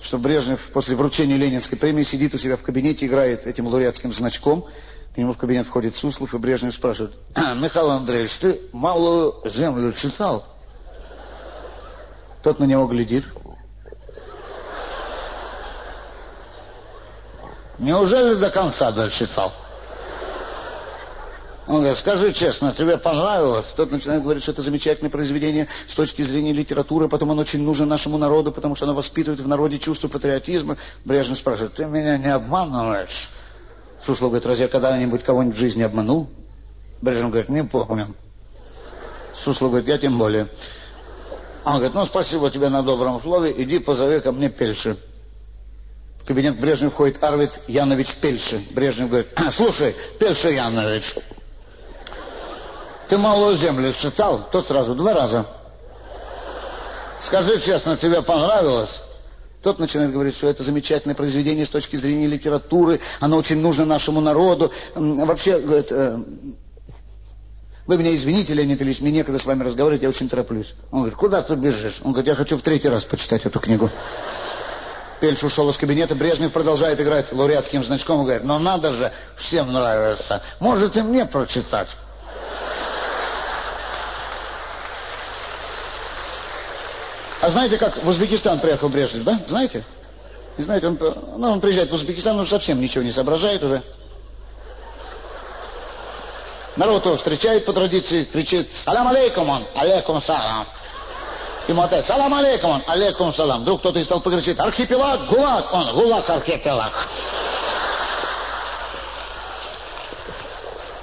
что Брежнев после вручения Ленинской премии сидит у себя в кабинете, играет этим лауреатским значком. К нему в кабинет входит Суслов, и Брежнев спрашивает, «А, Михаил Андреевич, ты «Малую землю» читал? Тот на него глядит. Неужели до конца дочитал? Он говорит, скажи честно, тебе понравилось? Тот начинает говорить, что это замечательное произведение с точки зрения литературы, потом оно очень нужно нашему народу, потому что оно воспитывает в народе чувство патриотизма. Брежнев спрашивает, ты меня не обманываешь? Суслов говорит, разве я когда-нибудь кого-нибудь в жизни обманул? Брежнев говорит, не помню. Суслов говорит, я тем более. Он говорит, ну спасибо тебе на добром слове, иди позови ко мне Пельши. В кабинет Брежнев входит Арвид Янович Пельши. Брежнев говорит, слушай, Пельши Янович, ты «Малую землю» читал? Тот сразу, два раза. Скажи честно, тебе понравилось? Тот начинает говорить, что это замечательное произведение с точки зрения литературы, оно очень нужно нашему народу. Вообще, говорит, э, вы меня извините, Леонид Ильич, мне некогда с вами разговаривать, я очень тороплюсь. Он говорит, куда ты бежишь? Он говорит, я хочу в третий раз почитать эту книгу. Пельш ушел из кабинета, Брежнев продолжает играть лауреатским значком и говорит, ну надо же, всем нравится. Может и мне прочитать. А знаете, как в Узбекистан приехал Брежнев, да? Знаете? Не знаете, он, ну, он приезжает в Узбекистан, он совсем ничего не соображает уже. Народ его встречает по традиции, кричит «Салам алейкум он! Алейкум салам!» Ему опять «Салам алейкум он! Алейкум салам!» Вдруг кто-то из толпы кричит «Архипелаг! ГУЛАГ!» Он «ГУЛАГ архипелаг!»